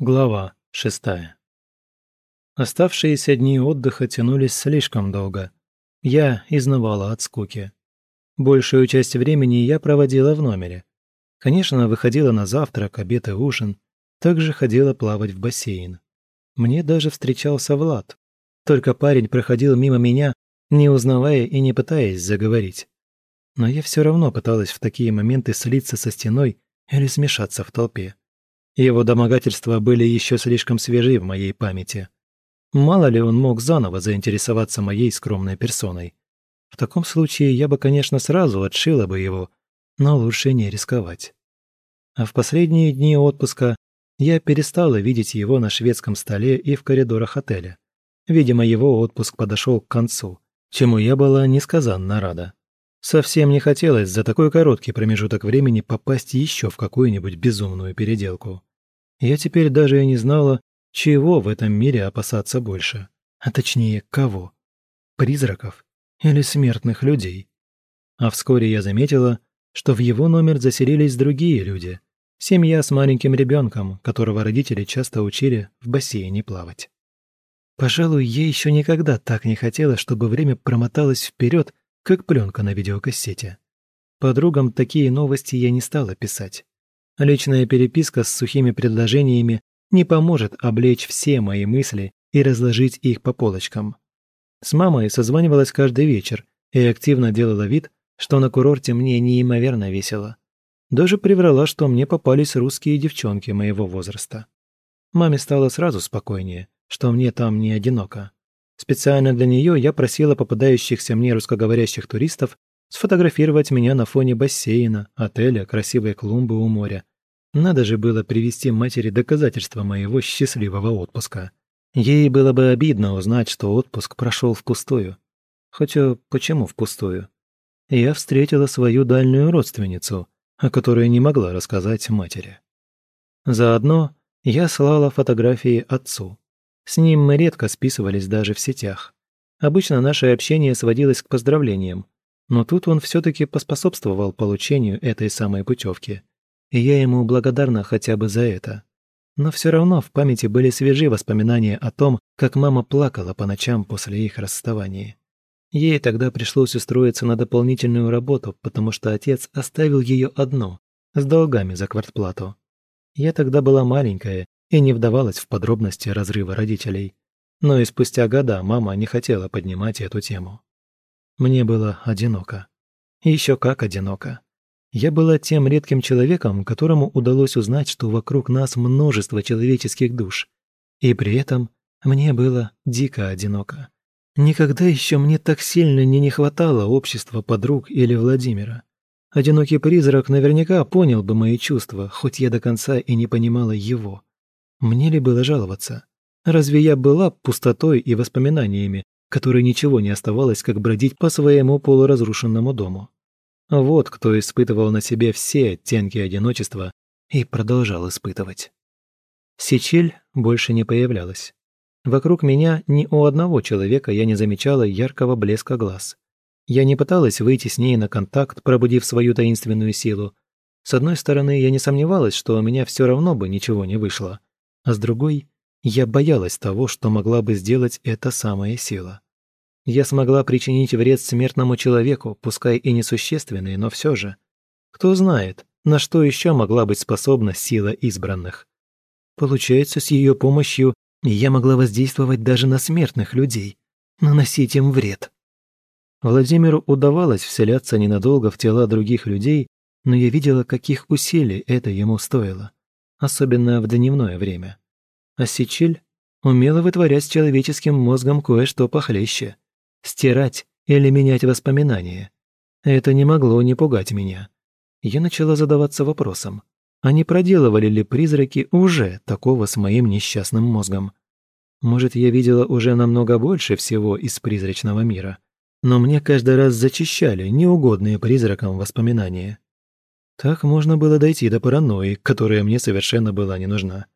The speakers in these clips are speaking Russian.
Глава шестая. Оставшиеся дни отдыха тянулись слишком долго. Я изнывала от скуки. Большую часть времени я проводила в номере. Конечно, выходила на завтрак, обед и ужин. Также ходила плавать в бассейн. Мне даже встречался Влад. Только парень проходил мимо меня, не узнавая и не пытаясь заговорить. Но я все равно пыталась в такие моменты слиться со стеной или смешаться в толпе. Его домогательства были еще слишком свежи в моей памяти. Мало ли он мог заново заинтересоваться моей скромной персоной. В таком случае я бы, конечно, сразу отшила бы его, но лучше не рисковать. А в последние дни отпуска я перестала видеть его на шведском столе и в коридорах отеля. Видимо, его отпуск подошел к концу, чему я была несказанно рада. Совсем не хотелось за такой короткий промежуток времени попасть еще в какую-нибудь безумную переделку. Я теперь даже и не знала, чего в этом мире опасаться больше. А точнее, кого? Призраков или смертных людей? А вскоре я заметила, что в его номер заселились другие люди. Семья с маленьким ребенком, которого родители часто учили в бассейне плавать. Пожалуй, я еще никогда так не хотела, чтобы время промоталось вперед, как пленка на видеокассете. Подругам такие новости я не стала писать. Личная переписка с сухими предложениями не поможет облечь все мои мысли и разложить их по полочкам. С мамой созванивалась каждый вечер и активно делала вид, что на курорте мне неимоверно весело. Даже приврала, что мне попались русские девчонки моего возраста. Маме стало сразу спокойнее, что мне там не одиноко. Специально для нее я просила попадающихся мне русскоговорящих туристов сфотографировать меня на фоне бассейна, отеля, красивой клумбы у моря. Надо же было привести матери доказательства моего счастливого отпуска. Ей было бы обидно узнать, что отпуск прошел впустую. Хотя почему впустую? Я встретила свою дальнюю родственницу, о которой не могла рассказать матери. Заодно я слала фотографии отцу. С ним мы редко списывались даже в сетях. Обычно наше общение сводилось к поздравлениям, но тут он все-таки поспособствовал получению этой самой путевки. И я ему благодарна хотя бы за это. Но все равно в памяти были свежие воспоминания о том, как мама плакала по ночам после их расставания. Ей тогда пришлось устроиться на дополнительную работу, потому что отец оставил ее одну, с долгами за квартплату. Я тогда была маленькая и не вдавалась в подробности разрыва родителей. Но и спустя года мама не хотела поднимать эту тему. Мне было одиноко. Еще как одиноко. Я была тем редким человеком, которому удалось узнать, что вокруг нас множество человеческих душ. И при этом мне было дико одиноко. Никогда еще мне так сильно не не хватало общества подруг или Владимира. Одинокий призрак наверняка понял бы мои чувства, хоть я до конца и не понимала его. Мне ли было жаловаться? Разве я была пустотой и воспоминаниями, которой ничего не оставалось, как бродить по своему полуразрушенному дому. Вот кто испытывал на себе все оттенки одиночества и продолжал испытывать. Сечель больше не появлялась. Вокруг меня ни у одного человека я не замечала яркого блеска глаз. Я не пыталась выйти с ней на контакт, пробудив свою таинственную силу. С одной стороны, я не сомневалась, что у меня все равно бы ничего не вышло, а с другой я боялась того, что могла бы сделать эта самая сила. Я смогла причинить вред смертному человеку, пускай и несущественный, но все же. Кто знает, на что еще могла быть способна сила избранных. Получается, с ее помощью я могла воздействовать даже на смертных людей, наносить им вред. Владимиру удавалось вселяться ненадолго в тела других людей, но я видела, каких усилий это ему стоило, особенно в дневное время. А Сичиль умела вытворять с человеческим мозгом кое-что похлеще. Стирать или менять воспоминания. Это не могло не пугать меня. Я начала задаваться вопросом, а не проделывали ли призраки уже такого с моим несчастным мозгом? Может, я видела уже намного больше всего из призрачного мира, но мне каждый раз зачищали неугодные призракам воспоминания. Так можно было дойти до паранойи, которая мне совершенно была не нужна.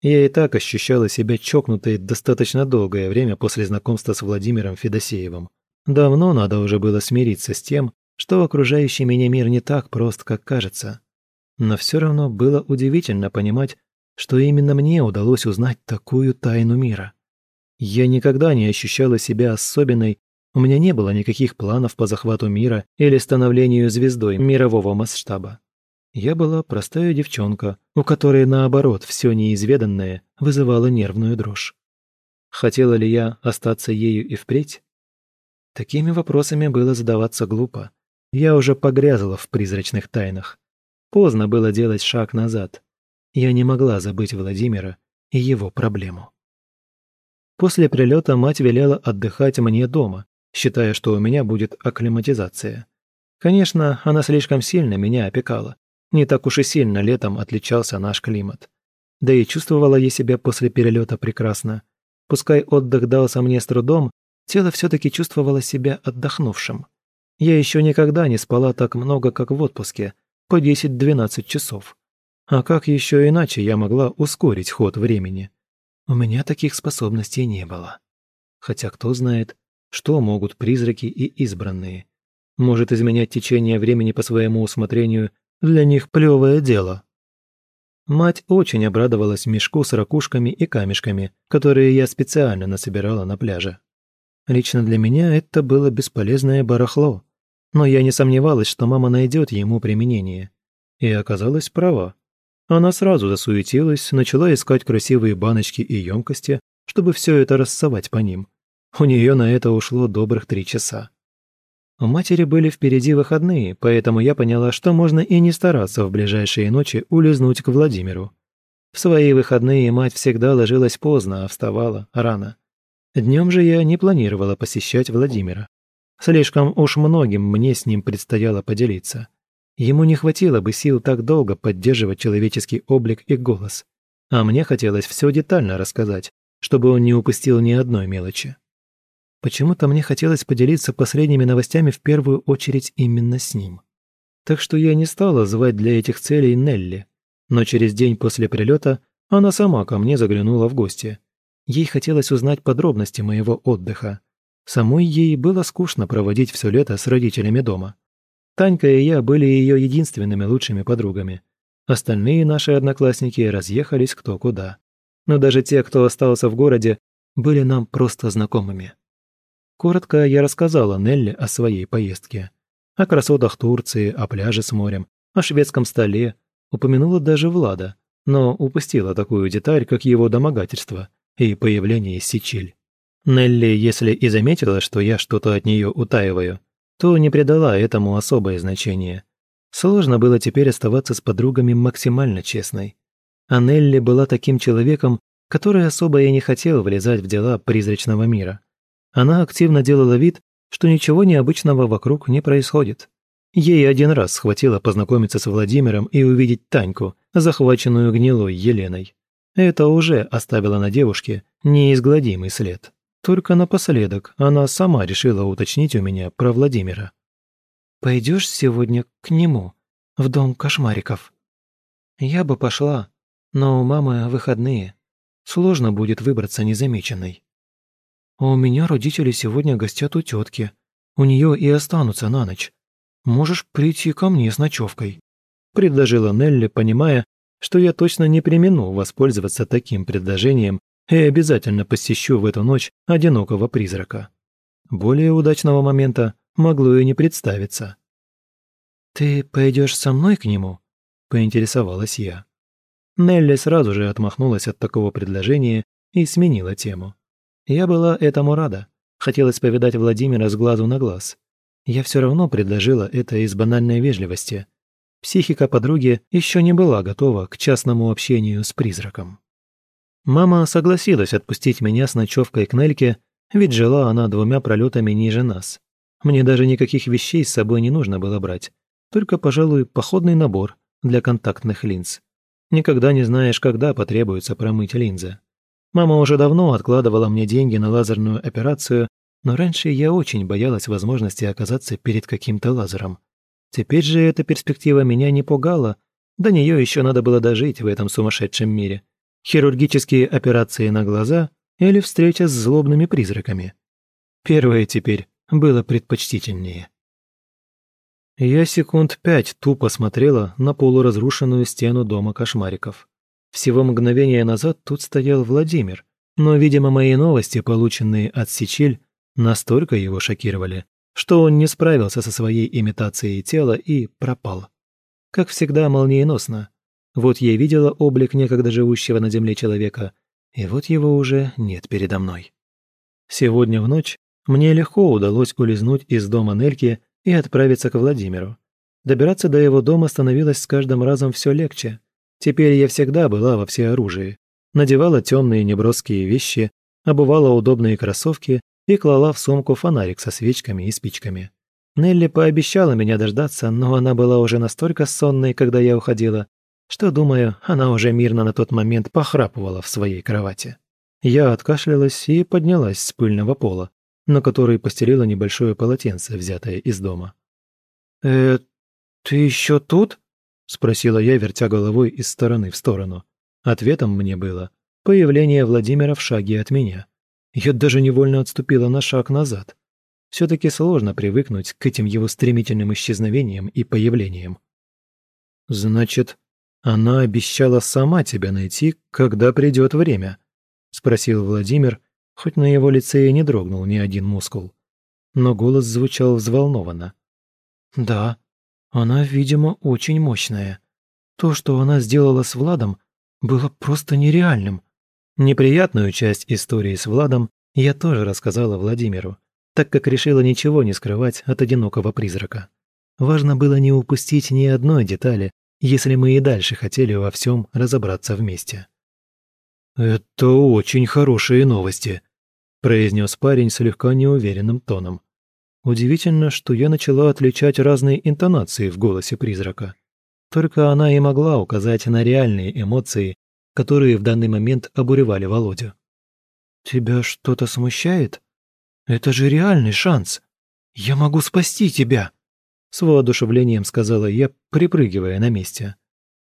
Я и так ощущала себя чокнутой достаточно долгое время после знакомства с Владимиром Федосеевым. Давно надо уже было смириться с тем, что окружающий меня мир не так прост, как кажется. Но все равно было удивительно понимать, что именно мне удалось узнать такую тайну мира. Я никогда не ощущала себя особенной, у меня не было никаких планов по захвату мира или становлению звездой мирового масштаба. Я была простая девчонка, у которой, наоборот, все неизведанное вызывало нервную дрожь. Хотела ли я остаться ею и впредь? Такими вопросами было задаваться глупо. Я уже погрязла в призрачных тайнах. Поздно было делать шаг назад. Я не могла забыть Владимира и его проблему. После прилета мать велела отдыхать мне дома, считая, что у меня будет акклиматизация. Конечно, она слишком сильно меня опекала. Не так уж и сильно летом отличался наш климат. Да и чувствовала я себя после перелета прекрасно. Пускай отдых дался мне с трудом, тело все-таки чувствовало себя отдохнувшим. Я еще никогда не спала так много, как в отпуске, по 10-12 часов. А как еще иначе я могла ускорить ход времени? У меня таких способностей не было. Хотя кто знает, что могут призраки и избранные. Может изменять течение времени по своему усмотрению для них плевое дело. Мать очень обрадовалась мешку с ракушками и камешками, которые я специально насобирала на пляже. Лично для меня это было бесполезное барахло, но я не сомневалась, что мама найдет ему применение. И оказалась права. Она сразу засуетилась, начала искать красивые баночки и емкости, чтобы все это рассовать по ним. У нее на это ушло добрых три часа. У матери были впереди выходные, поэтому я поняла, что можно и не стараться в ближайшие ночи улизнуть к Владимиру. В свои выходные мать всегда ложилась поздно, а вставала рано. Днем же я не планировала посещать Владимира. Слишком уж многим мне с ним предстояло поделиться. Ему не хватило бы сил так долго поддерживать человеческий облик и голос. А мне хотелось все детально рассказать, чтобы он не упустил ни одной мелочи. Почему-то мне хотелось поделиться последними новостями в первую очередь именно с ним. Так что я не стала звать для этих целей Нелли. Но через день после прилета она сама ко мне заглянула в гости. Ей хотелось узнать подробности моего отдыха. Самой ей было скучно проводить все лето с родителями дома. Танька и я были ее единственными лучшими подругами. Остальные наши одноклассники разъехались кто куда. Но даже те, кто остался в городе, были нам просто знакомыми. Коротко я рассказала Нелли о своей поездке. О красотах Турции, о пляже с морем, о шведском столе. Упомянула даже Влада, но упустила такую деталь, как его домогательство и появление Сичиль. Нелли, если и заметила, что я что-то от нее утаиваю, то не придала этому особое значение. Сложно было теперь оставаться с подругами максимально честной. А Нелли была таким человеком, который особо и не хотел влезать в дела призрачного мира. Она активно делала вид, что ничего необычного вокруг не происходит. Ей один раз схватило познакомиться с Владимиром и увидеть Таньку, захваченную гнилой Еленой. Это уже оставило на девушке неизгладимый след. Только напоследок она сама решила уточнить у меня про Владимира. «Пойдешь сегодня к нему, в дом кошмариков?» «Я бы пошла, но у мамы выходные. Сложно будет выбраться незамеченной». А у меня родители сегодня гостят у тетки. У нее и останутся на ночь. Можешь прийти ко мне с ночевкой», – предложила Нелли, понимая, что я точно не примену воспользоваться таким предложением и обязательно посещу в эту ночь одинокого призрака. Более удачного момента могло и не представиться. «Ты пойдешь со мной к нему?» – поинтересовалась я. Нелли сразу же отмахнулась от такого предложения и сменила тему. Я была этому рада. Хотелось повидать Владимира с глазу на глаз. Я все равно предложила это из банальной вежливости. Психика подруги еще не была готова к частному общению с призраком. Мама согласилась отпустить меня с ночевкой к Нельке, ведь жила она двумя пролетами ниже нас. Мне даже никаких вещей с собой не нужно было брать, только, пожалуй, походный набор для контактных линз. Никогда не знаешь, когда потребуется промыть линзы. Мама уже давно откладывала мне деньги на лазерную операцию, но раньше я очень боялась возможности оказаться перед каким-то лазером. Теперь же эта перспектива меня не пугала, до нее еще надо было дожить в этом сумасшедшем мире. Хирургические операции на глаза или встреча с злобными призраками. Первое теперь было предпочтительнее. Я секунд пять тупо смотрела на полуразрушенную стену дома кошмариков. Всего мгновение назад тут стоял Владимир, но, видимо, мои новости, полученные от Сичиль, настолько его шокировали, что он не справился со своей имитацией тела и пропал. Как всегда, молниеносно. Вот я видела облик некогда живущего на земле человека, и вот его уже нет передо мной. Сегодня в ночь мне легко удалось улизнуть из дома Нельки и отправиться к Владимиру. Добираться до его дома становилось с каждым разом все легче. Теперь я всегда была во всеоружии. Надевала темные неброские вещи, обувала удобные кроссовки и клала в сумку фонарик со свечками и спичками. Нелли пообещала меня дождаться, но она была уже настолько сонной, когда я уходила, что, думаю, она уже мирно на тот момент похрапывала в своей кровати. Я откашлялась и поднялась с пыльного пола, на который постелила небольшое полотенце, взятое из дома. «Э, ты еще тут?» – спросила я, вертя головой из стороны в сторону. Ответом мне было появление Владимира в шаге от меня. Я даже невольно отступила на шаг назад. Все-таки сложно привыкнуть к этим его стремительным исчезновениям и появлениям. «Значит, она обещала сама тебя найти, когда придет время?» — спросил Владимир, хоть на его лице и не дрогнул ни один мускул. Но голос звучал взволнованно. «Да, она, видимо, очень мощная. То, что она сделала с Владом, было просто нереальным. Неприятную часть истории с Владом я тоже рассказала Владимиру, так как решила ничего не скрывать от одинокого призрака. Важно было не упустить ни одной детали, если мы и дальше хотели во всем разобраться вместе. «Это очень хорошие новости», – произнес парень слегка неуверенным тоном. Удивительно, что я начала отличать разные интонации в голосе призрака. Только она и могла указать на реальные эмоции, которые в данный момент обуревали Володю. «Тебя что-то смущает? Это же реальный шанс. Я могу спасти тебя!» С воодушевлением сказала я, припрыгивая на месте.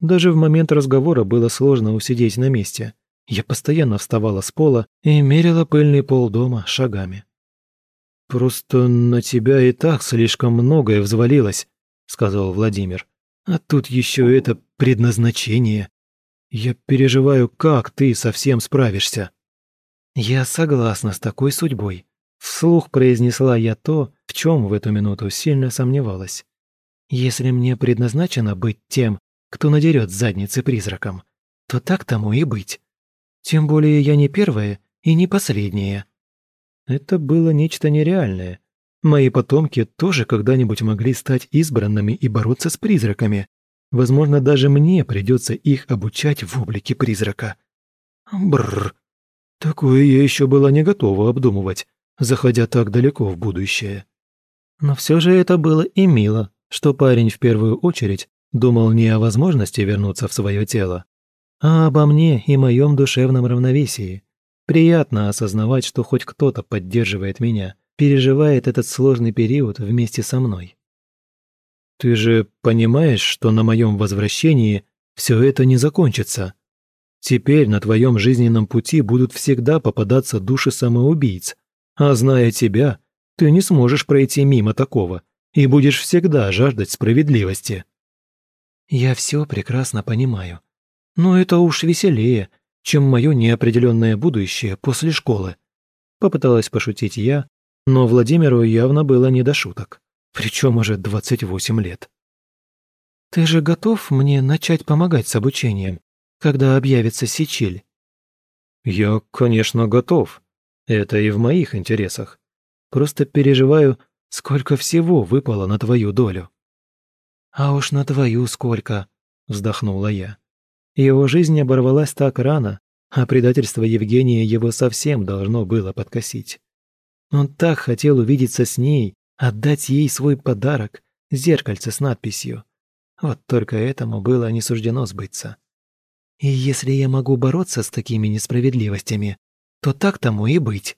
Даже в момент разговора было сложно усидеть на месте. Я постоянно вставала с пола и мерила пыльный пол дома шагами. «Просто на тебя и так слишком многое взвалилось», — сказал Владимир. «А тут еще это предназначение. Я переживаю, как ты совсем справишься». «Я согласна с такой судьбой», — вслух произнесла я то, в чем в эту минуту сильно сомневалась. «Если мне предназначено быть тем, кто надерет задницы призраком, то так тому и быть. Тем более я не первая и не последняя». Это было нечто нереальное. Мои потомки тоже когда-нибудь могли стать избранными и бороться с призраками. Возможно, даже мне придется их обучать в облике призрака. Бррр. Такое я еще была не готова обдумывать, заходя так далеко в будущее. Но все же это было и мило, что парень в первую очередь думал не о возможности вернуться в свое тело, а обо мне и моем душевном равновесии. Приятно осознавать, что хоть кто-то поддерживает меня, переживает этот сложный период вместе со мной. Ты же понимаешь, что на моем возвращении все это не закончится. Теперь на твоем жизненном пути будут всегда попадаться души самоубийц, а зная тебя, ты не сможешь пройти мимо такого и будешь всегда жаждать справедливости. Я все прекрасно понимаю. Но это уж веселее, чем мое неопределенное будущее после школы. Попыталась пошутить я, но Владимиру явно было не до шуток причем уже 28 лет. «Ты же готов мне начать помогать с обучением, когда объявится Сичиль?» «Я, конечно, готов. Это и в моих интересах. Просто переживаю, сколько всего выпало на твою долю». «А уж на твою сколько», — вздохнула я. Его жизнь оборвалась так рано, а предательство Евгения его совсем должно было подкосить. Он так хотел увидеться с ней, Отдать ей свой подарок, зеркальце с надписью. Вот только этому было не суждено сбыться. И если я могу бороться с такими несправедливостями, то так тому и быть.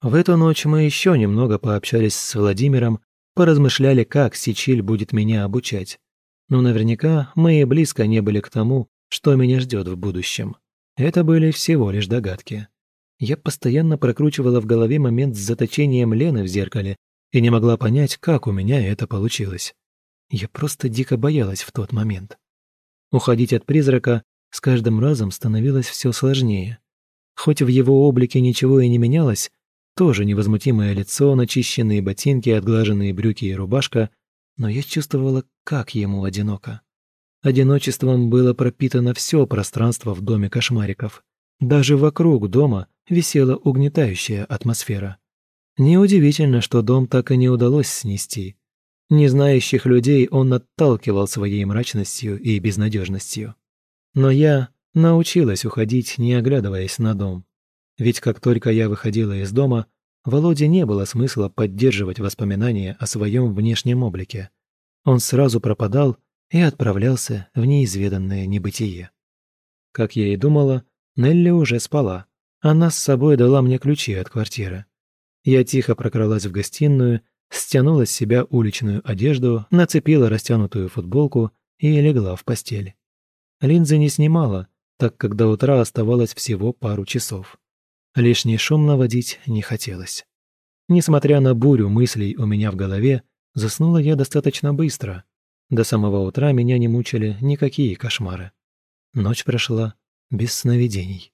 В эту ночь мы еще немного пообщались с Владимиром, поразмышляли, как Сичиль будет меня обучать. Но наверняка мы и близко не были к тому, что меня ждет в будущем. Это были всего лишь догадки. Я постоянно прокручивала в голове момент с заточением Лены в зеркале и не могла понять, как у меня это получилось. Я просто дико боялась в тот момент. Уходить от призрака с каждым разом становилось все сложнее. Хоть в его облике ничего и не менялось, тоже невозмутимое лицо, начищенные ботинки, отглаженные брюки и рубашка, но я чувствовала, как ему одиноко. Одиночеством было пропитано все пространство в доме кошмариков. Даже вокруг дома висела угнетающая атмосфера. Неудивительно, что дом так и не удалось снести. Незнающих людей он отталкивал своей мрачностью и безнадежностью. Но я научилась уходить, не оглядываясь на дом. Ведь как только я выходила из дома, Володе не было смысла поддерживать воспоминания о своем внешнем облике. Он сразу пропадал и отправлялся в неизведанное небытие. Как я и думала, Нелли уже спала. Она с собой дала мне ключи от квартиры. Я тихо прокралась в гостиную, стянула с себя уличную одежду, нацепила растянутую футболку и легла в постель. Линзы не снимала, так как до утра оставалось всего пару часов. Лишний шум наводить не хотелось. Несмотря на бурю мыслей у меня в голове, заснула я достаточно быстро. До самого утра меня не мучили никакие кошмары. Ночь прошла без сновидений.